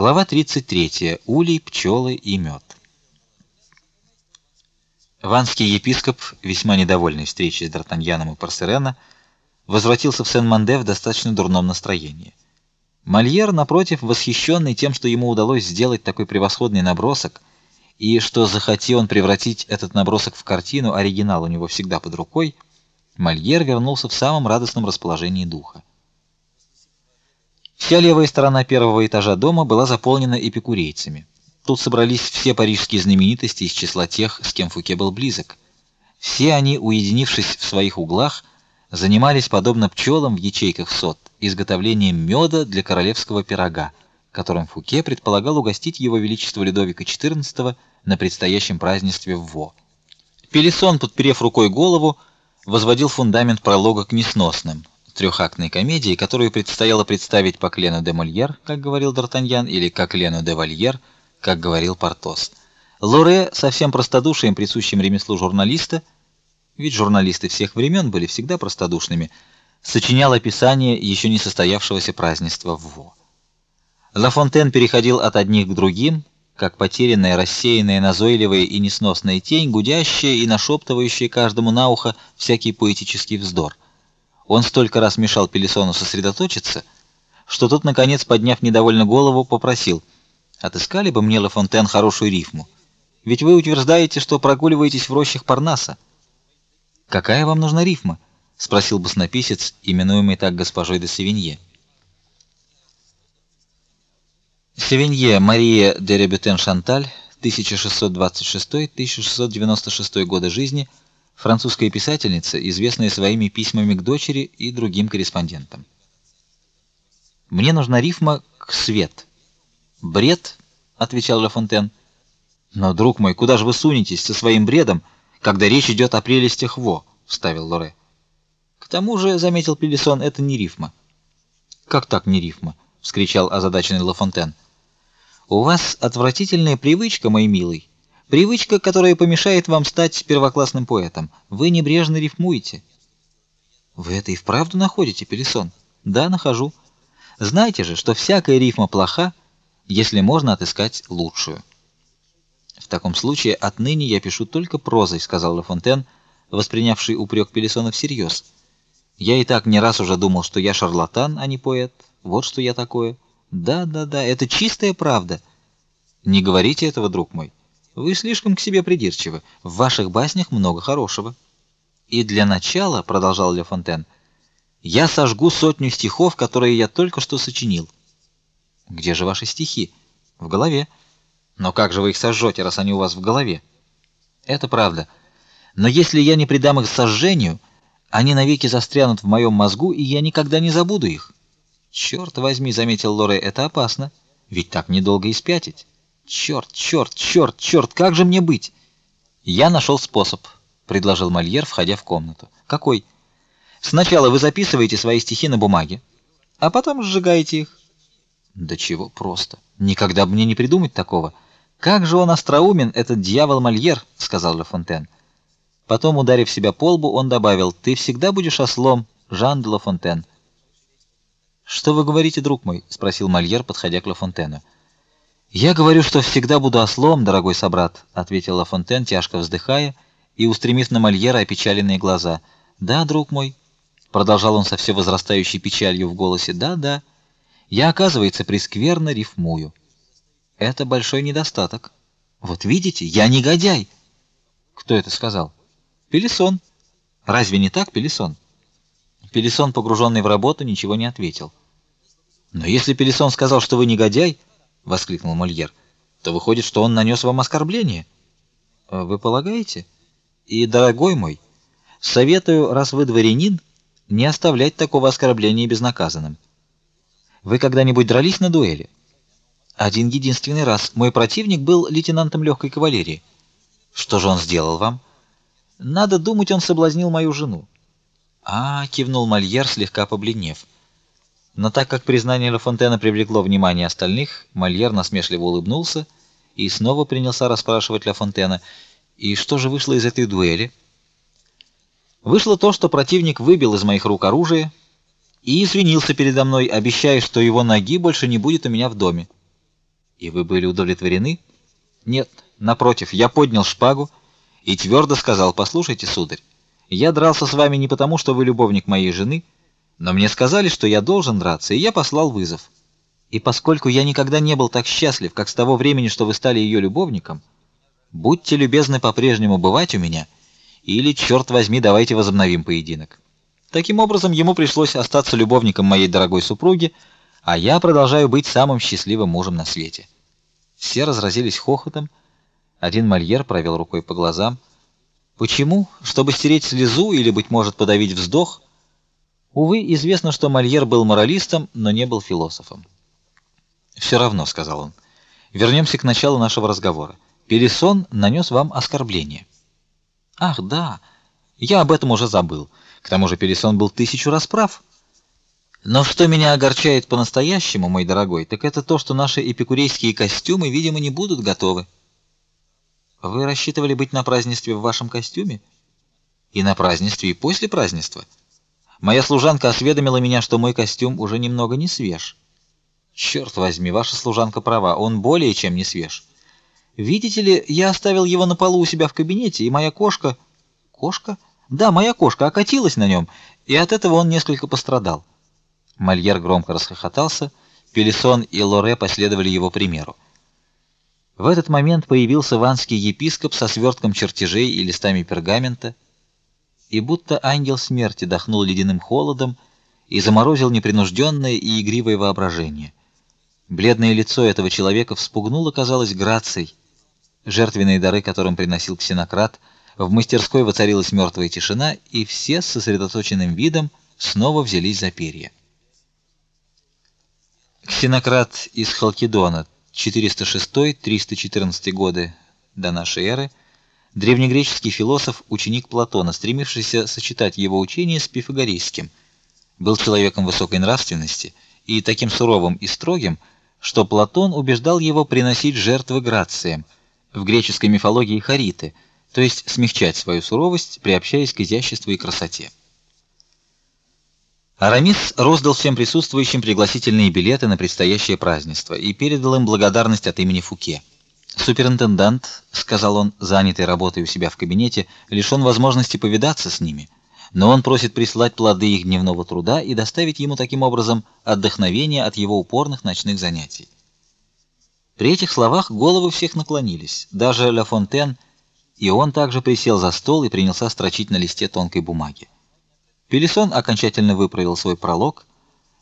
Глава 33. Улей, пчелы и мед. Ванский епископ, весьма недовольный встречей с Д'Артаньяном и Парсерена, возвратился в Сен-Манде в достаточно дурном настроении. Мольер, напротив, восхищенный тем, что ему удалось сделать такой превосходный набросок, и что захотел он превратить этот набросок в картину, оригинал у него всегда под рукой, Мольер вернулся в самом радостном расположении духа. Вся левая сторона первого этажа дома была заполнена эпикурейцами. Тут собрались все парижские знаменитости из числа тех, с кем Фуке был близок. Все они, уединившись в своих углах, занимались подобно пчелам в ячейках сот изготовлением меда для королевского пирога, которым Фуке предполагал угостить его величество Людовика XIV на предстоящем празднестве в Во. Пелесон, подперев рукой голову, возводил фундамент пролога к несносным, трехактной комедии, которую предстояло представить по Клену де Мольер, как говорил Д'Артаньян, или как Клену де Вальер, как говорил Портос. Лоре со всем простодушием, присущим ремеслу журналиста, ведь журналисты всех времен были всегда простодушными, сочинял описание еще не состоявшегося празднества в Во. Ла Фонтен переходил от одних к другим, как потерянная, рассеянная, назойливая и несносная тень, гудящая и нашептывающая каждому на ухо всякий поэтический вздор. Он столько раз мешал Пелесону сосредоточиться, что тот наконец, подняв недовольно голову, попросил: "Отыскали бы мне Ла Фонтен хорошую рифму. Ведь вы утверждаете, что прогуливаетесь в рощах Парнаса. Какая вам нужна рифма?" спросил баснописец, именуемый так госпожой де Севинье. Севинье Мария де Ребютен-Шанталь, 1626-1696 годы жизни французская писательница, известная своими письмами к дочери и другим корреспондентам. Мне нужна рифма к свет. Бред, отвечал Ла Фонтен. Но, друг мой, куда же вы сунетесь со своим бредом, когда речь идет о прелестях во, вставил Лоре. К тому же, заметил Пелесон, это не рифма. Как так не рифма? вскричал озадаченный Ла Фонтен. У вас отвратительная привычка, мой милый, Привычка, которая помешает вам стать первоклассным поэтом. Вы небрежно рифмуете. Вы это и вправду находите, Пелесон? Да, нахожу. Знаете же, что всякая рифма плоха, если можно отыскать лучшую. В таком случае отныне я пишу только прозой, сказал Ла Фонтен, воспринявший упрек Пелесона всерьез. Я и так не раз уже думал, что я шарлатан, а не поэт. Вот что я такое. Да, да, да, это чистая правда. Не говорите этого, друг мой. Вы слишком к себе придирчивы. В ваших баснях много хорошего. И для начала, продолжал Ле Фонтен, я сожгу сотню стихов, которые я только что сочинил. Где же ваши стихи? В голове. Но как же вы их сожжете, раз они у вас в голове? Это правда. Но если я не предам их сожжению, они навеки застрянут в моем мозгу, и я никогда не забуду их. Черт возьми, заметил Лоре, это опасно. Ведь так недолго и спятить. Черт, черт, черт, черт, как же мне быть? Я нашел способ, предложил Мольер, входя в комнату. Какой? Сначала вы записываете свои стихи на бумаге, а потом сжигаете их. Да чего просто. Никогда бы мне не придумать такого. Как же он остроумен, этот дьявол Мольер, сказал Ла Фонтен. Потом, ударив себя по лбу, он добавил: "Ты всегда будешь ослом, Жан де Ла Фонтен". "Что вы говорите, друг мой?" спросил Мольер, подходя к Ла Фонтену. Я говорю, что всегда буду ослом, дорогой собрат, ответил Ла Фонтен, тяжко вздыхая и устремив на Мольера опечаленные глаза. Да, друг мой, продолжал он со все возрастающей печалью в голосе. Да, да. Я, оказывается, прескверно рифмую. Это большой недостаток. Вот видите, я негодяй. Кто это сказал? Пелесон. Разве не так, Пелесон? Пелесон, погруженный в работу, ничего не ответил. Но если Пелесон сказал, что вы негодяй, воскликнул Мольер. То выходит, что он нанес вам оскорбление. А вы полагаете? И, дорогой мой, советую, раз вы дворянин, не оставлять такого оскорбления безнаказанным. Вы когда-нибудь дрались на дуэли? Один единственный раз. Мой противник был лейтенантом легкой кавалерии. Что же он сделал вам? Надо думать, он соблазнил мою жену. А, кивнул Мольер, слегка побледнев. Но так как признание Ла Фонтена привлекло внимание остальных, Мольер насмешливо улыбнулся и снова принялся расспрашивать Ла Фонтена: "И что же вышло из этой дуэли?" Вышло то, что противник выбил из моих рук оружие и извинился передо мной, обещая, что его ноги больше не будет у меня в доме. И вы были удовлетворены? Нет, напротив, я поднял шпагу и твердо сказал: "Послушайте, сударь, я дрался с вами не потому, что вы любовник моей жены, но мне сказали, что я должен драться, и я послал вызов. И поскольку я никогда не был так счастлив, как с того времени, что вы стали ее любовником, будьте любезны по-прежнему бывать у меня, или черт возьми, давайте возобновим поединок". Таким образом, ему пришлось остаться любовником моей дорогой супруги, а я продолжаю быть самым счастливым мужем на свете. Все разразились хохотом. Один мальер провел рукой по глазам. Почему? Чтобы стереть слезу или быть может подавить вздох? Увы, известно, что Мольер был моралистом, но не был философом. «Все равно, сказал он. Вернемся к началу нашего разговора. Пелесон нанес вам оскорбление. Ах, да. Я об этом уже забыл. К тому же Пелесон был тысячу раз прав. Но что меня огорчает по-настоящему, мой дорогой, так это то, что наши эпикурейские костюмы, видимо, не будут готовы. Вы рассчитывали быть на празднестве в вашем костюме? И на празднестве, и после празднества. Моя служанка осведомила меня, что мой костюм уже немного не свеж. Черт возьми, ваша служанка права, он более чем не свеж. Видите ли, я оставил его на полу у себя в кабинете, и моя кошка... Кошка? Да, моя кошка окатилась на нем, и от этого он несколько пострадал. Мольер громко расхохотался, Пелесон и Лоре последовали его примеру. В этот момент появился ванский епископ со свертком чертежей и листами пергамента, и будто ангел смерти дохнул ледяным холодом и заморозил непринужденное и игривое воображение. Бледное лицо этого человека вспугнуло, казалось, грацией. Жертвенные дары, которым приносил ксенократ, в мастерской воцарилась мертвая тишина, и все с сосредоточенным видом снова взялись за перья. Ксенократ из Халкидона 406-314 годы до нашей эры, древнегреческий философ, ученик Платона, стремившийся сочетать его учение с пифагорейским, был человеком высокой нравственности и таким суровым и строгим, что Платон убеждал его приносить жертвы грациям, в греческой мифологии хариты, то есть смягчать свою суровость, приобщаясь к изяществу и красоте. Арамис роздал всем присутствующим пригласительные билеты на предстоящее празднество и передал им благодарность от имени Фуке. Суперинтендант, сказал он, занятый работой у себя в кабинете, лишён возможности повидаться с ними, но он просит прислать плоды их дневного труда и доставить ему таким образом отдохновение от его упорных ночных занятий. При этих словах головы всех наклонились, даже Ла Фонтен, и он также присел за стол и принялся строчить на листе тонкой бумаги. Пелесон окончательно выправил свой пролог.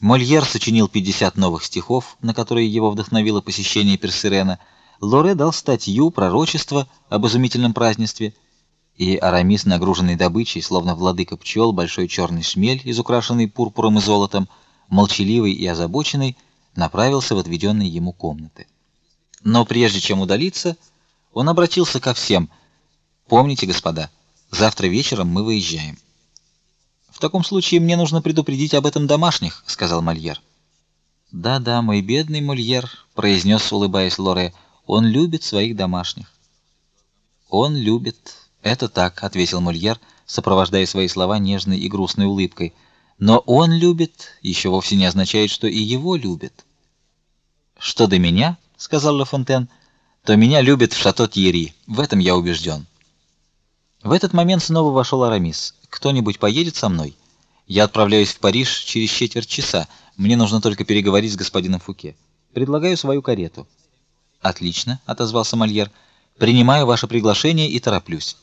Мольер сочинил 50 новых стихов, на которые его вдохновило посещение Персерена. Лоре дал статью пророчество об изумительном празднестве, и Арамис, нагруженный добычей, словно владыка пчел, большой черный шмель, изукрашенный пурпуром и золотом, молчаливый и озабоченный, направился в отведенные ему комнаты. Но прежде чем удалиться, он обратился ко всем: "Помните, господа, завтра вечером мы выезжаем. В таком случае мне нужно предупредить об этом домашних, сказал Мольер. Да-да, мой бедный Мольер, произнес, улыбаясь Лоре. Он любит своих домашних. Он любит. Это так, ответил Мольер, сопровождая свои слова нежной и грустной улыбкой. Но он любит еще вовсе не означает, что и его любят. Что до меня, сказал Ла Фонтен, то меня любят в Шато-Тьерри. В этом я убежден. В этот момент снова вошел Арамис. Кто-нибудь поедет со мной? Я отправляюсь в Париж через четверть часа. Мне нужно только переговорить с господином Фуке. Предлагаю свою карету. Отлично, отозвался Мольер. Принимаю ваше приглашение и тороплюсь.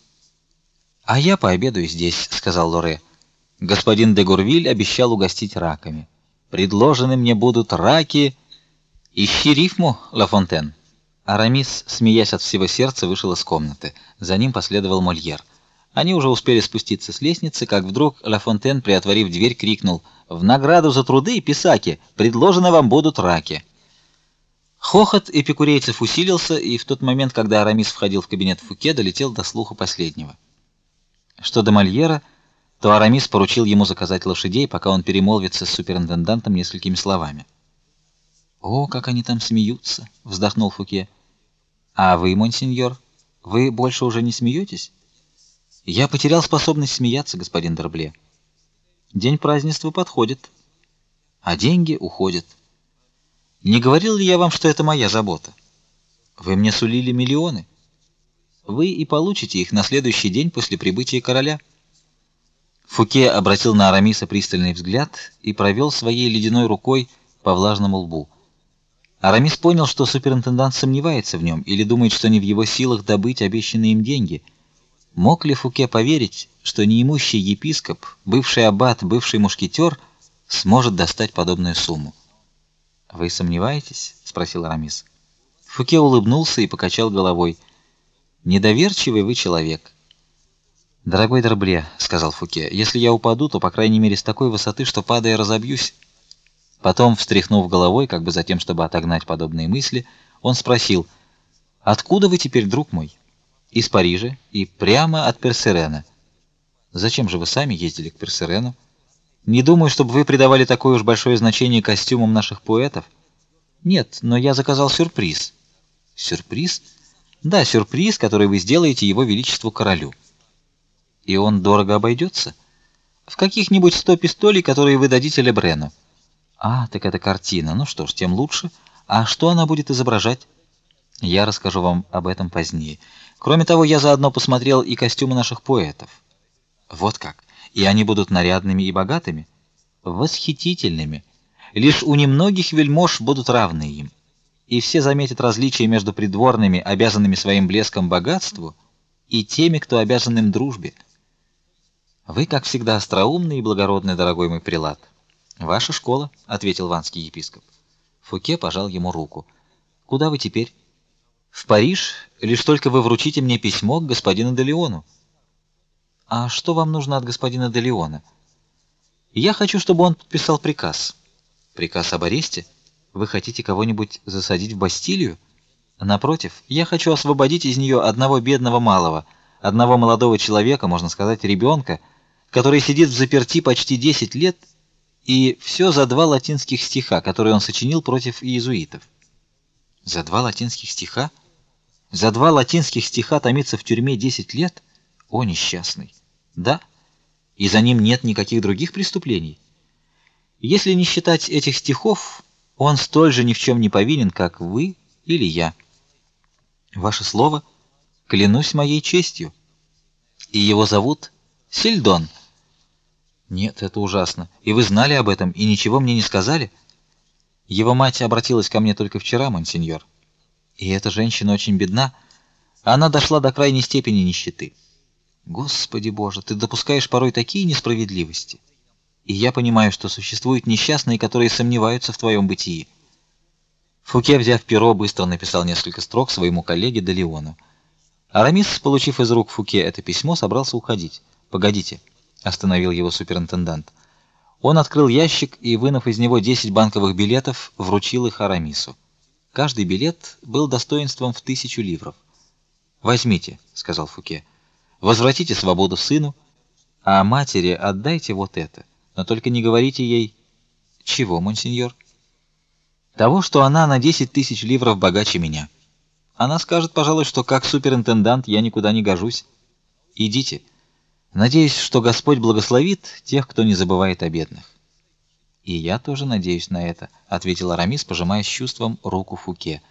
А я пообедаю здесь, сказал Лоре. Господин де Гурвиль обещал угостить раками. Предложены мне будут раки. Ищи рифму, Ла Фонтен. Арамис, смеясь от всего сердца, вышел из комнаты. За ним последовал Мольер. Они уже успели спуститься с лестницы, как вдруг Ла Фонтен, приотворив дверь, крикнул: "В награду за труды, писаки, предложены вам будут раки". Хохот эпикурейцев усилился, и в тот момент, когда Арамис входил в кабинет Фуке, долетел до слуха последнего. Что до Мольера, то Арамис поручил ему заказать лошадей, пока он перемолвится с суперинтендантом несколькими словами. О, как они там смеются, вздохнул Фуке. А вы, монсеньор, вы больше уже не смеетесь? Я потерял способность смеяться, господин Дербле. День празднества подходит, а деньги уходят. Не говорил ли я вам, что это моя забота? Вы мне сулили миллионы. Вы и получите их на следующий день после прибытия короля. Фуке обратил на Арамиса пристальный взгляд и провел своей ледяной рукой по влажному лбу. Арамис понял, что суперинтендант сомневается в нем или думает, что не в его силах добыть обещанные им деньги. Мог ли Фуке поверить, что неимущий епископ, бывший аббат, бывший мушкетер сможет достать подобную сумму? Вы сомневаетесь? спросил Арамис. Фуке улыбнулся и покачал головой. Недоверчивый вы человек. Дорогой Дербле, сказал Фуке. Если я упаду, то по крайней мере с такой высоты, что падая разобьюсь. Потом, встряхнув головой, как бы затем, чтобы отогнать подобные мысли, он спросил: "Откуда вы теперь, друг мой?" "Из Парижа и прямо от Персерена". "Зачем же вы сами ездили к Персерену?" "Не думаю, чтобы вы придавали такое уж большое значение костюмам наших поэтов". "Нет, но я заказал сюрприз". Сюрприз? Да, сюрприз, который вы сделаете его величеству королю. И он дорого обойдется? В каких-нибудь сто пистолей, которые вы дадите Лебрену. А, так это картина. Ну что ж, тем лучше. А что она будет изображать? Я расскажу вам об этом позднее. Кроме того, я заодно посмотрел и костюмы наших поэтов. Вот как. И они будут нарядными и богатыми, восхитительными. Лишь у немногих вельмож будут равны им и все заметят различие между придворными, обязанными своим блеском богатству, и теми, кто обязан им дружбе. Вы, как всегда, остроумный и благородный, дорогой мой прилад. Ваша школа, ответил ванский епископ. Фуке пожал ему руку. Куда вы теперь? В Париж, лишь только вы вручите мне письмо к господину де Леону. А что вам нужно от господина де Леона? Я хочу, чтобы он подписал приказ. Приказ об аресте? Вы хотите кого-нибудь засадить в Бастилию? Напротив, я хочу освободить из нее одного бедного малого, одного молодого человека, можно сказать, ребенка, который сидит в заперти почти 10 лет, и все за два латинских стиха, которые он сочинил против иезуитов. За два латинских стиха? За два латинских стиха томиться в тюрьме 10 лет? О, несчастный. Да. И за ним нет никаких других преступлений. Если не считать этих стихов, он столь же ни в чем не повинен, как вы или я. Ваше слово, клянусь моей честью. И его зовут Сильдон. Нет, это ужасно. И вы знали об этом и ничего мне не сказали? Его мать обратилась ко мне только вчера, монсеньор. И эта женщина очень бедна. Она дошла до крайней степени нищеты. Господи Боже, ты допускаешь порой такие несправедливости. И я понимаю, что существуют несчастные, которые сомневаются в твоем бытии. Фуке, взяв перо, быстро написал несколько строк своему коллеге Делеону. Арамис, получив из рук Фуке это письмо, собрался уходить. "Погодите", остановил его суперинтендант. Он открыл ящик и, вынув из него 10 банковых билетов, вручил их Арамису. Каждый билет был достоинством в тысячу ливров. "Возьмите", сказал Фуке. "Возвратите свободу сыну, а матери отдайте вот это". Но только не говорите ей чего, монсеньор? Того, что она на десять тысяч ливров богаче меня. Она скажет, пожалуй, что как суперинтендант я никуда не гожусь. Идите. Надеюсь, что Господь благословит тех, кто не забывает о бедных. И я тоже надеюсь на это, ответил Арамис, пожимая с чувством руку Фуке.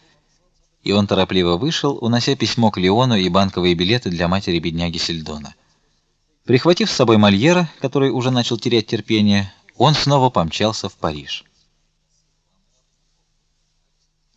И он торопливо вышел, унося письмо к Леону и банковые билеты для матери бедняги Сельдона. Прихватив с собой Мольера, который уже начал терять терпение, он снова помчался в Париж.